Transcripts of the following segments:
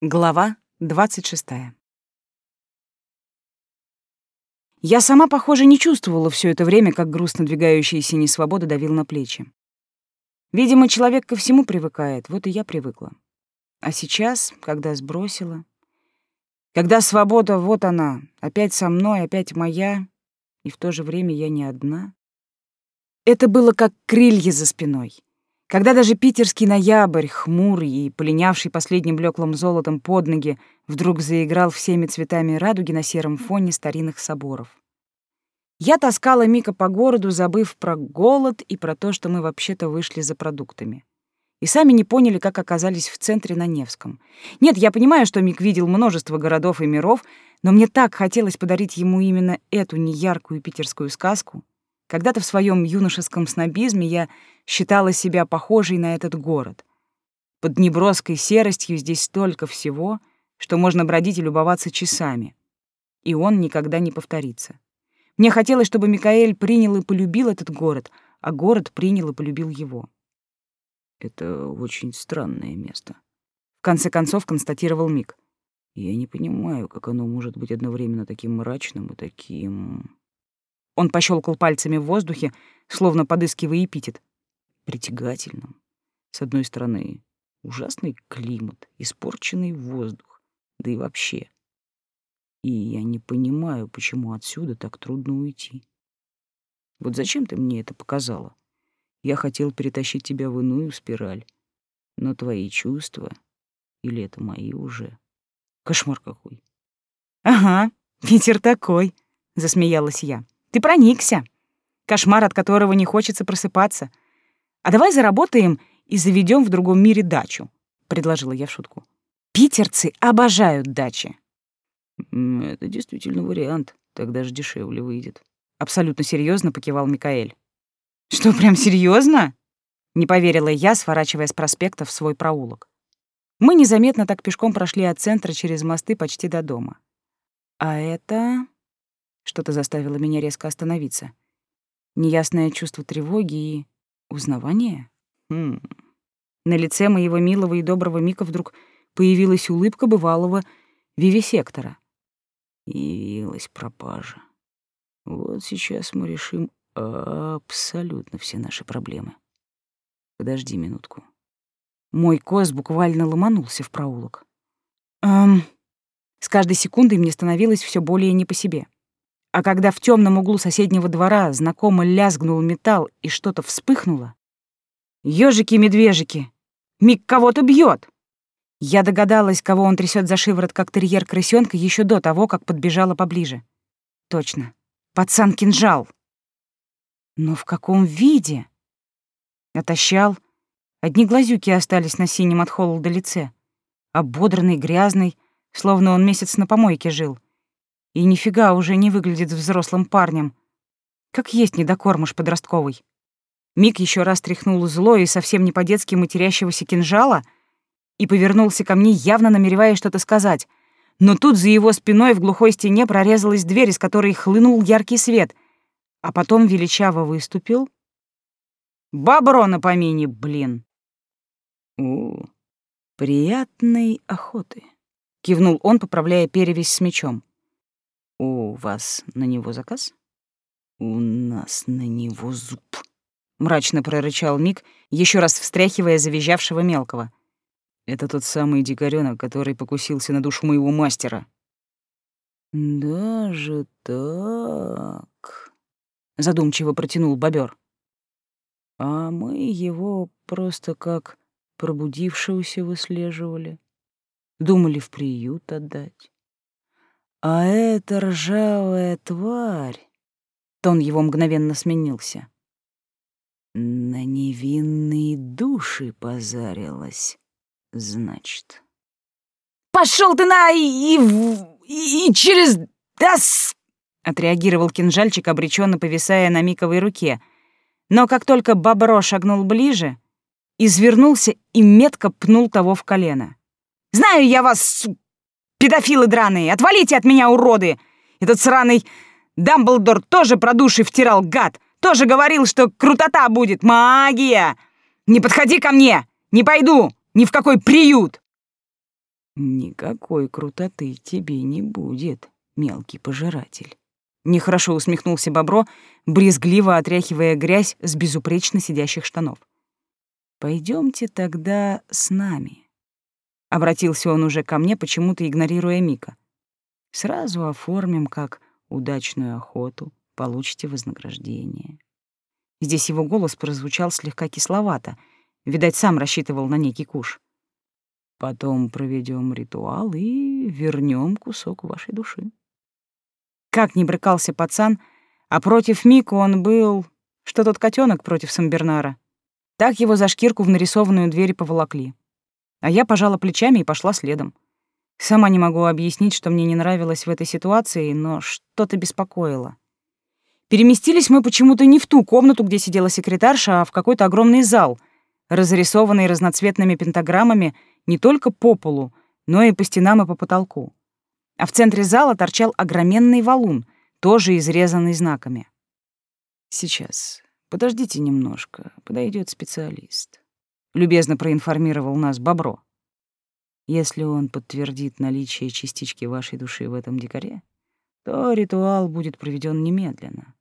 Глава 26. Я сама, похоже, не чувствовала все это время, как груз надвигающейся несвободы давил на плечи. Видимо, человек ко всему привыкает, вот и я привыкла. А сейчас, когда сбросила, когда свобода, вот она, опять со мной, опять моя, и в то же время я не одна, это было как крылья за спиной. Когда даже питерский ноябрь, хмурый и полинявший последним блеклым золотом под ноги, вдруг заиграл всеми цветами радуги на сером фоне старинных соборов. Я таскала Мика по городу, забыв про голод и про то, что мы вообще-то вышли за продуктами. И сами не поняли, как оказались в центре на Невском. Нет, я понимаю, что Мик видел множество городов и миров, но мне так хотелось подарить ему именно эту неяркую питерскую сказку, когда-то в своем юношеском снобизме я считала себя похожей на этот город. Под неброской серостью здесь столько всего, что можно бродить и любоваться часами. И он никогда не повторится. Мне хотелось, чтобы Микаэль принял и полюбил этот город, а город принял и полюбил его. Это очень странное место. В конце концов констатировал Мик. Я не понимаю, как оно может быть одновременно таким мрачным и таким... Он пощелкал пальцами в воздухе, словно подыскивая эпитет. Притягательным. С одной стороны, ужасный климат, испорченный воздух, да и вообще. И я не понимаю, почему отсюда так трудно уйти. Вот зачем ты мне это показала? Я хотел перетащить тебя в иную спираль, но твои чувства, или это мои уже? Кошмар какой. Ага, ветер такой, засмеялась я. Ты проникся. Кошмар, от которого не хочется просыпаться. А давай заработаем и заведем в другом мире дачу, предложила я в шутку. Питерцы обожают дачи. Это действительно вариант. Тогда же дешевле выйдет. Абсолютно серьезно покивал Микаэль. Что, прям серьезно? Не поверила я, сворачивая с проспекта в свой проулок. Мы незаметно так пешком прошли от центра через мосты почти до дома. А это... Что-то заставило меня резко остановиться. Неясное чувство тревоги и узнавания? Хм. На лице моего милого и доброго Мика вдруг появилась улыбка бывалого вивисектора. Явилась пропажа. Вот сейчас мы решим абсолютно все наши проблемы. Подожди минутку. Мой коз буквально ломанулся в проулок. Эм... С каждой секундой мне становилось все более не по себе. А когда в темном углу соседнего двора знакомо лязгнул металл и что-то вспыхнуло... Ёжики-медвежики! Миг кого-то бьет! Я догадалась, кого он трясет за шиворот, как терьер крысёнка, еще до того, как подбежала поближе. Точно. Пацан-кинжал. Но в каком виде? Отощал. Одни глазюки остались на синем от холода лице. Ободранный, грязный, словно он месяц на помойке жил. И нифига уже не выглядит взрослым парнем. Как есть недокормыш подростковый. Мик еще раз тряхнул зло и совсем не по-детски матерящегося кинжала и повернулся ко мне, явно намереваясь что-то сказать. Но тут за его спиной в глухой стене прорезалась дверь, из которой хлынул яркий свет, а потом величаво выступил. Бобро на помине, блин. «О, приятной охоты», — кивнул он, поправляя перевязь с мечом. «У вас на него заказ?» «У нас на него зуб», — мрачно прорычал Мик, еще раз встряхивая завизжавшего мелкого. «Это тот самый дикарёнок, который покусился на душу моего мастера». «Даже так?» — задумчиво протянул бобер. «А мы его просто как пробудившегося выслеживали. Думали в приют отдать. А эта ржавая тварь... Тон его мгновенно сменился. На невинные души позарилась, значит. Пошел ты на и, и, через дас! Отреагировал кинжальчик, обреченно повисая на Миковой руке. Но как только Бобро шагнул ближе, извернулся и метко пнул того в колено. «Знаю я вас, Педофилы драные, отвалите от меня, уроды! Этот сраный Дамблдор тоже про души втирал, гад! Тоже говорил, что крутота будет, магия! Не подходи ко мне! Не пойду! Ни в какой приют!» Никакой крутоты тебе не будет, мелкий пожиратель. Нехорошо усмехнулся Бобро, брезгливо отряхивая грязь с безупречно сидящих штанов. Пойдемте тогда с нами. Обратился он уже ко мне, почему-то игнорируя Мика. Сразу оформим как удачную охоту, получите вознаграждение. Здесь его голос прозвучал слегка кисловато. Видать, сам рассчитывал на некий куш. Потом проведем ритуал и вернем кусок вашей души. Как ни брыкался пацан, а против Мику он был, что тот котенок против Самбернара. Так его за шкирку в нарисованную дверь поволокли. А я пожала плечами и пошла следом. Сама не могу объяснить, что мне не нравилось в этой ситуации, но что-то беспокоило. Переместились мы почему-то не в ту комнату, где сидела секретарша, а в какой-то огромный зал, разрисованный разноцветными пентаграммами не только по полу, но и по стенам и по потолку. А в центре зала торчал огроменный валун, тоже изрезанный знаками. «Сейчас, подождите немножко, подойдет специалист», — любезно проинформировал нас Бобро. «Если он подтвердит наличие частички вашей души в этом дикаре, то ритуал будет проведен немедленно.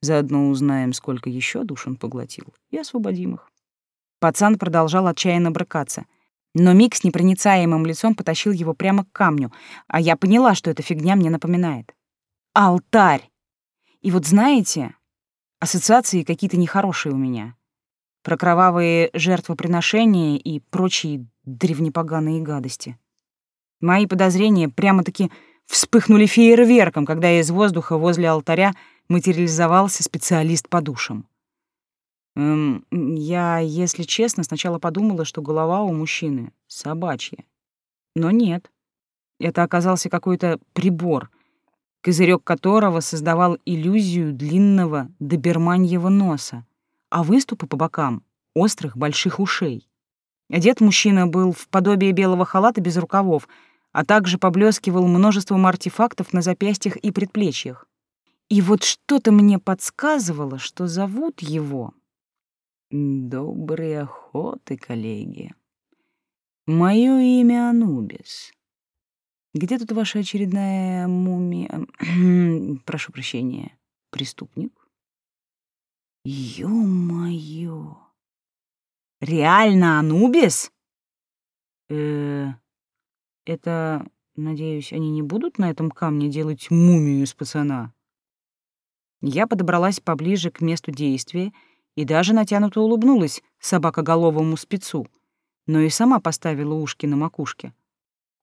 Заодно узнаем, сколько еще душ он поглотил, и освободим их. Пацан продолжал отчаянно брыкаться, но Мик с непроницаемым лицом потащил его прямо к камню, а я поняла, что эта фигня мне напоминает. Алтарь! И вот знаете, ассоциации какие-то нехорошие у меня. Про кровавые жертвоприношения и прочие древнепоганые гадости. Мои подозрения прямо-таки вспыхнули фейерверком, когда из воздуха возле алтаря материализовался специалист по душам. Эм, я, если честно, сначала подумала, что голова у мужчины собачья. Но нет. Это оказался какой-то прибор, козырек которого создавал иллюзию длинного доберманьего носа, а выступы по бокам — острых больших ушей. Одет мужчина был в подобие белого халата без рукавов, а также поблескивал множеством артефактов на запястьях и предплечьях. И вот что-то мне подсказывало, что зовут его... Добрые охоты, коллеги. Мое имя Анубис. Где тут ваша очередная мумия? Прошу прощения, преступник? Ё-моё! Реально Анубис? Э, это, надеюсь, они не будут на этом камне делать мумию из пацана? Я подобралась поближе к месту действия и даже натянуто улыбнулась собакоголовому спецу, но и сама поставила ушки на макушке.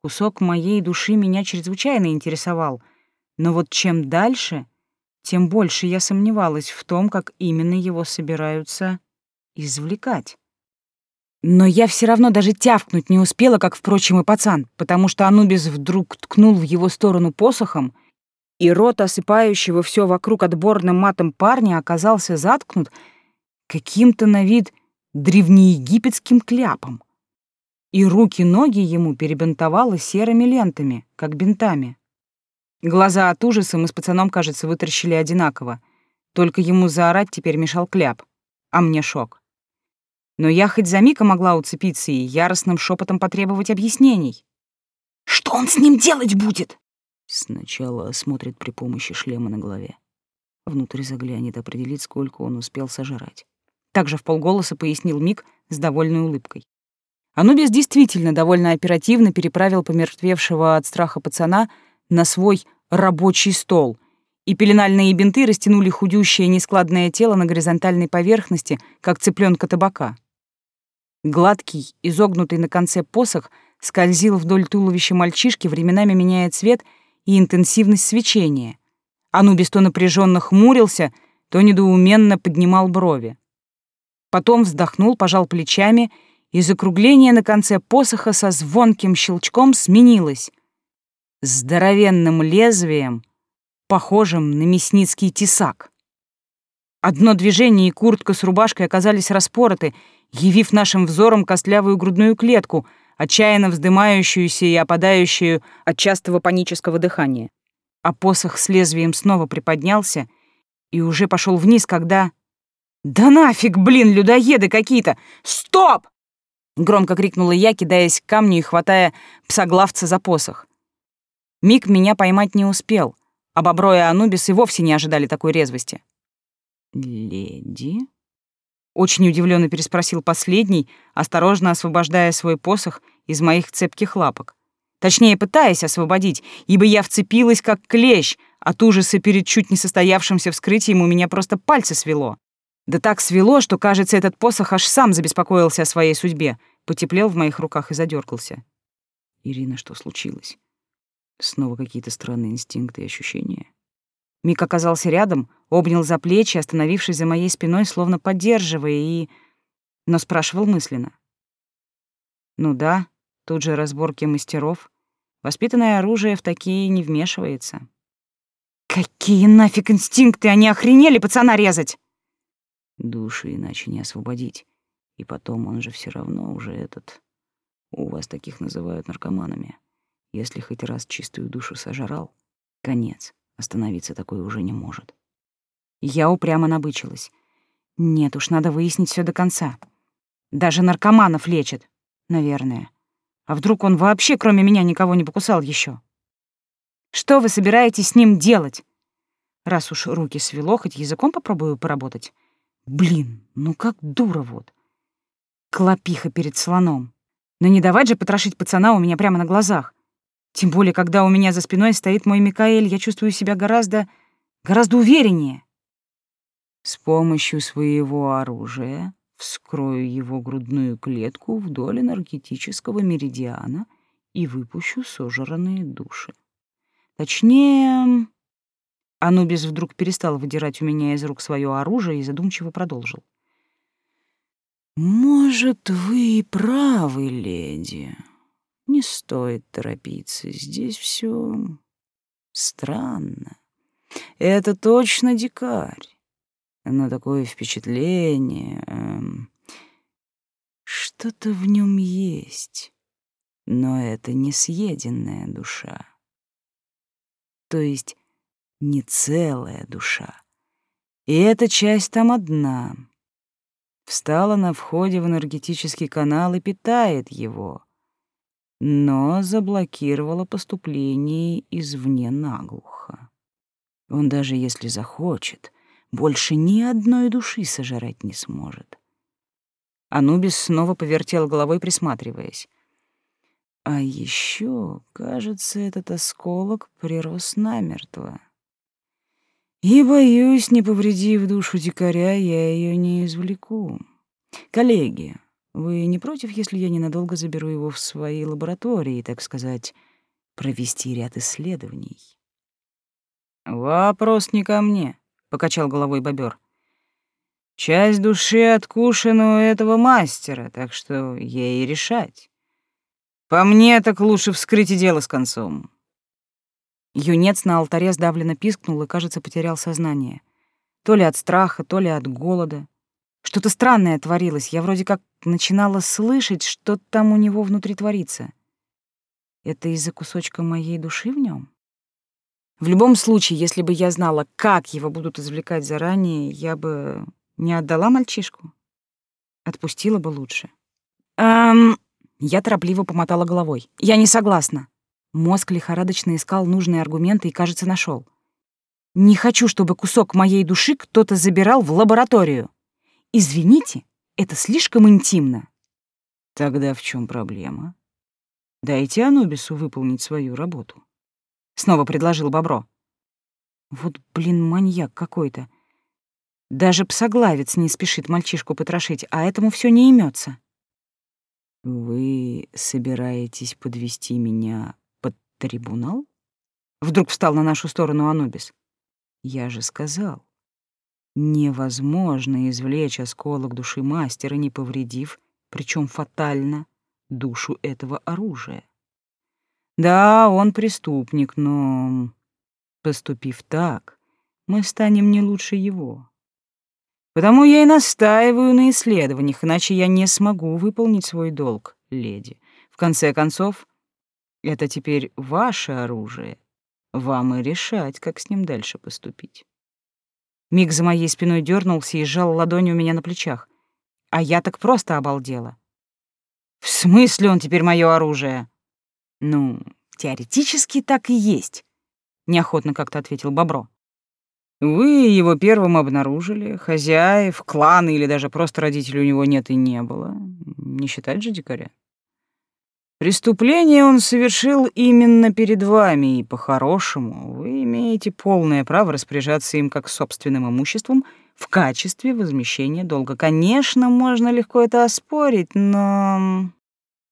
Кусок моей души меня чрезвычайно интересовал, но вот чем дальше, тем больше я сомневалась в том, как именно его собираются извлекать. Но я все равно даже тявкнуть не успела, как, впрочем, и пацан, потому что Анубис вдруг ткнул в его сторону посохом — и рот осыпающего все вокруг отборным матом парня оказался заткнут каким-то на вид древнеегипетским кляпом. И руки-ноги ему перебинтовало серыми лентами, как бинтами. Глаза от ужаса мы с пацаном, кажется, вытаращили одинаково. Только ему заорать теперь мешал кляп, а мне шок. Но я хоть за Мика могла уцепиться и яростным шепотом потребовать объяснений. «Что он с ним делать будет?» Сначала осмотрит при помощи шлема на голове. Внутрь заглянет, определит, сколько он успел сожрать. Также в полголоса пояснил Мик с довольной улыбкой. Анубис действительно довольно оперативно переправил помертвевшего от страха пацана на свой рабочий стол, и пеленальные бинты растянули худющее нескладное тело на горизонтальной поверхности, как цыпленка табака. Гладкий, изогнутый на конце посох скользил вдоль туловища мальчишки, временами меняя цвет — и интенсивность свечения. Анубис то напряженно хмурился, то недоуменно поднимал брови. Потом вздохнул, пожал плечами, и закругление на конце посоха со звонким щелчком сменилось здоровенным лезвием, похожим на мясницкий тесак. Одно движение и куртка с рубашкой оказались распороты, явив нашим взором костлявую грудную клетку — отчаянно вздымающуюся и опадающую от частого панического дыхания. А посох с лезвием снова приподнялся и уже пошел вниз, когда... «Да нафиг, блин, людоеды какие-то! Стоп!» Громко крикнула я, кидаясь к камню и хватая псоглавца за посох. Миг меня поймать не успел, а Бобро и Анубис и вовсе не ожидали такой резвости. «Леди?» Очень удивленно переспросил последний, осторожно освобождая свой посох из моих цепких лапок. Точнее, пытаясь освободить, ибо я вцепилась как клещ, от ужаса перед чуть не состоявшимся вскрытием у меня просто пальцы свело. Да так свело, что, кажется, этот посох аж сам забеспокоился о своей судьбе, потеплел в моих руках и задергался. «Ирина, что случилось? Снова какие-то странные инстинкты и ощущения?» Мик оказался рядом, обнял за плечи, остановившись за моей спиной, словно поддерживая, и... Но спрашивал мысленно. «Ну да, тут же разборки мастеров. Воспитанное оружие в такие не вмешивается». «Какие нафиг инстинкты! Они охренели пацана резать!» Души иначе не освободить. И потом он же все равно уже этот... У вас таких называют наркоманами. Если хоть раз чистую душу сожрал, конец. Остановиться такой уже не может. Я упрямо набычилась. Нет уж, надо выяснить все до конца. Даже наркоманов лечат, наверное. А вдруг он вообще кроме меня никого не покусал еще? Что вы собираетесь с ним делать? Раз уж руки свело, хоть языком попробую поработать. Блин, ну как дура вот. Клопиха перед слоном. Но не давать же потрошить пацана у меня прямо на глазах. Тем более, когда у меня за спиной стоит мой Микаэль, я чувствую себя гораздо, гораздо увереннее. С помощью своего оружия вскрою его грудную клетку вдоль энергетического меридиана и выпущу сожранные души. Точнее, Анубис вдруг перестал выдирать у меня из рук свое оружие и задумчиво продолжил. «Может, вы и правы, леди. Не стоит торопиться, здесь все странно. Это точно дикарь. Но такое впечатление... Эм, что-то в нем есть, но это не съеденная душа. То есть не целая душа. И эта часть там одна. Встала на входе в энергетический канал и питает его но заблокировала поступление извне наглухо. Он даже если захочет, больше ни одной души сожрать не сможет. Анубис снова повертел головой, присматриваясь. А еще, кажется, этот осколок прирос намертво. И, боюсь, не повредив душу дикаря, я ее не извлеку. Коллеги, вы не против, если я ненадолго заберу его в свои лаборатории, так сказать, провести ряд исследований? Вопрос не ко мне, покачал головой бобер. Часть души откушена у этого мастера, так что ей решать. По мне, так лучше вскрыть и дело с концом. Юнец на алтаре сдавленно пискнул и, кажется, потерял сознание. То ли от страха, то ли от голода. Что-то странное творилось. Я вроде как начинала слышать, что там у него внутри творится. Это из-за кусочка моей души в нем? В любом случае, если бы я знала, как его будут извлекать заранее, я бы не отдала мальчишку. Отпустила бы лучше. Эм... Я торопливо помотала головой. Я не согласна. Мозг лихорадочно искал нужные аргументы и, кажется, нашел. Не хочу, чтобы кусок моей души кто-то забирал в лабораторию. Извините, это слишком интимно. Тогда в чем проблема? Дайте Анубису выполнить свою работу. Снова предложил Бобро. Вот, блин, маньяк какой-то. Даже псоглавец не спешит мальчишку потрошить, а этому все не имется. Вы собираетесь подвести меня под трибунал? Вдруг встал на нашу сторону Анубис. Я же сказал, Невозможно извлечь осколок души мастера, не повредив, причем фатально, душу этого оружия. Да, он преступник, но, поступив так, мы станем не лучше его. Потому я и настаиваю на исследованиях, иначе я не смогу выполнить свой долг, леди. В конце концов, это теперь ваше оружие. Вам и решать, как с ним дальше поступить. Миг за моей спиной дернулся и сжал ладонью у меня на плечах. А я так просто обалдела. В смысле он теперь мое оружие? Ну, теоретически так и есть, неохотно как-то ответил Бобро. Вы его первым обнаружили, хозяев, клана или даже просто родителей у него нет и не было. Не считать же дикаря. Преступление он совершил именно перед вами, и по-хорошему вы имеете полное право распоряжаться им как собственным имуществом в качестве возмещения долга. Конечно, можно легко это оспорить, но...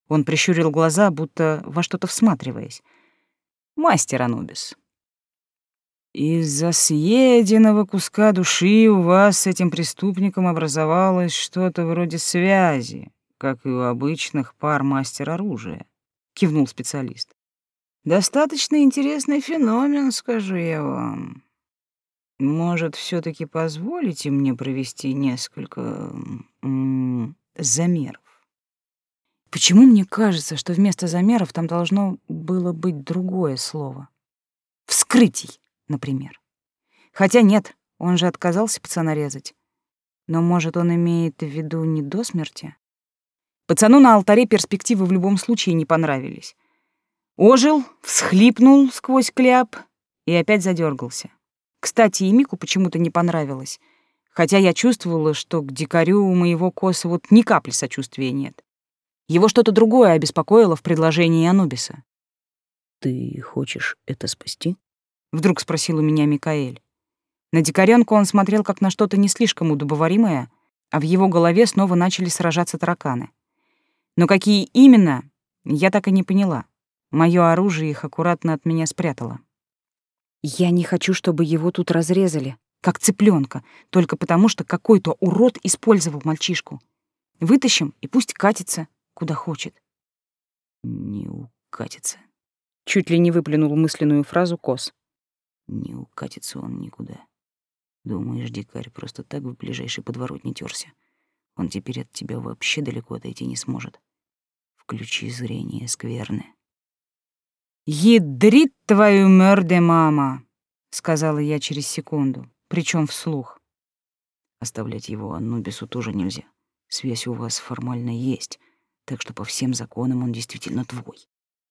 Он прищурил глаза, будто во что-то всматриваясь. Мастер Анубис, из-за съеденного куска души у вас с этим преступником образовалось что-то вроде связи, как и у обычных пар мастер оружия, кивнул специалист. Достаточно интересный феномен, скажу я вам. Может, все таки позволите мне провести несколько замеров? Почему мне кажется, что вместо замеров там должно было быть другое слово? Вскрытий например. Хотя нет, он же отказался пацана резать. Но, может, он имеет в виду не до смерти? Пацану на алтаре перспективы в любом случае не понравились. Ожил, всхлипнул сквозь кляп и опять задергался. Кстати, и Мику почему-то не понравилось, хотя я чувствовала, что к дикарю у моего коса вот ни капли сочувствия нет. Его что-то другое обеспокоило в предложении Анубиса. «Ты хочешь это спасти?» Вдруг спросил у меня Микаэль. На дикарёнку он смотрел как на что-то не слишком удобоваримое, а в его голове снова начали сражаться тараканы. Но какие именно, я так и не поняла. Моё оружие их аккуратно от меня спрятало. Я не хочу, чтобы его тут разрезали, как цыпленка, только потому что какой-то урод использовал мальчишку. Вытащим, и пусть катится, куда хочет. Не укатится. Чуть ли не выплюнул мысленную фразу Кос. Не укатится он никуда. Думаешь, дикарь просто так в ближайший подворот не терся? Он теперь от тебя вообще далеко отойти не сможет. Включи зрение скверны. «Ядрит твою мёрде, мама!» — сказала я через секунду, причем вслух. Оставлять его Анубису тоже нельзя. Связь у вас формально есть, так что по всем законам он действительно твой.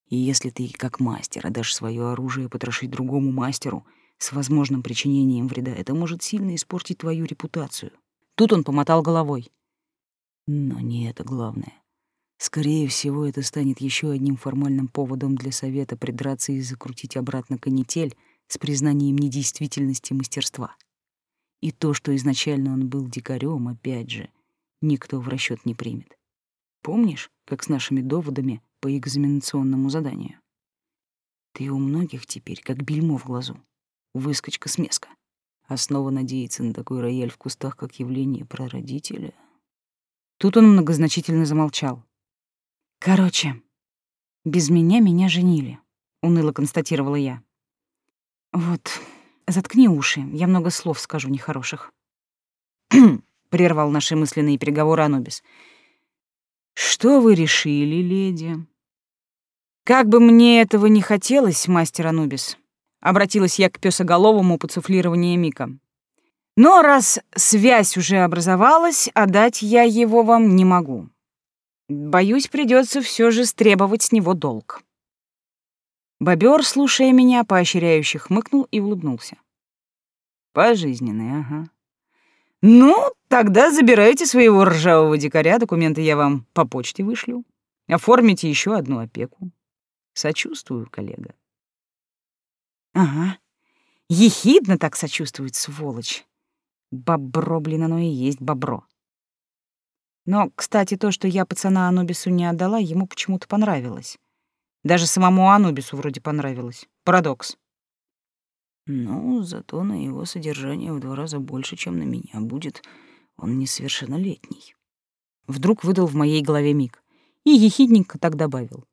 И если ты, как мастер, отдашь свое оружие потрошить другому мастеру с возможным причинением вреда, это может сильно испортить твою репутацию. Тут он помотал головой. Но не это главное. Скорее всего, это станет еще одним формальным поводом для совета придраться и закрутить обратно канитель с признанием недействительности мастерства. И то, что изначально он был дикарем, опять же, никто в расчет не примет. Помнишь, как с нашими доводами по экзаменационному заданию. Ты у многих теперь как бельмо в глазу. Выскочка-смеска. А снова надеяться на такой рояль в кустах, как явление прародителя. Тут он многозначительно замолчал. Короче, без меня меня женили, уныло констатировала я. Вот, заткни уши, я много слов скажу нехороших. прервал наши мысленные переговоры Анубис. Что вы решили, леди? «Как бы мне этого не хотелось, мастер Анубис», — обратилась я к пёсоголовому по цуфлированию Мика. «Но раз связь уже образовалась, отдать я его вам не могу. Боюсь, придется все же стребовать с него долг». Бобер, слушая меня, поощряюще хмыкнул и улыбнулся. «Пожизненный, ага. Ну, тогда забирайте своего ржавого дикаря, документы я вам по почте вышлю. Оформите еще одну опеку. Сочувствую, коллега. Ага. Ехидно так сочувствует, сволочь. Бобро, блин, оно и есть бобро. Но, кстати, то, что я пацана Анубису не отдала, ему почему-то понравилось. Даже самому Анубису вроде понравилось. Парадокс. Ну, зато на его содержание в два раза больше, чем на меня будет. Он несовершеннолетний. Вдруг выдал в моей голове миг. И ехидненько так добавил.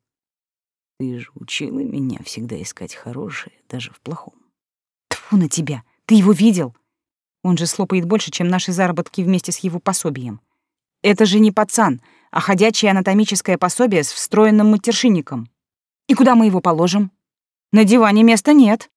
Ты же учила меня всегда искать хорошее, даже в плохом. Тьфу на тебя! Ты его видел? Он же слопает больше, чем наши заработки вместе с его пособием. Это же не пацан, а ходячее анатомическое пособие с встроенным матершинником. И куда мы его положим? На диване места нет.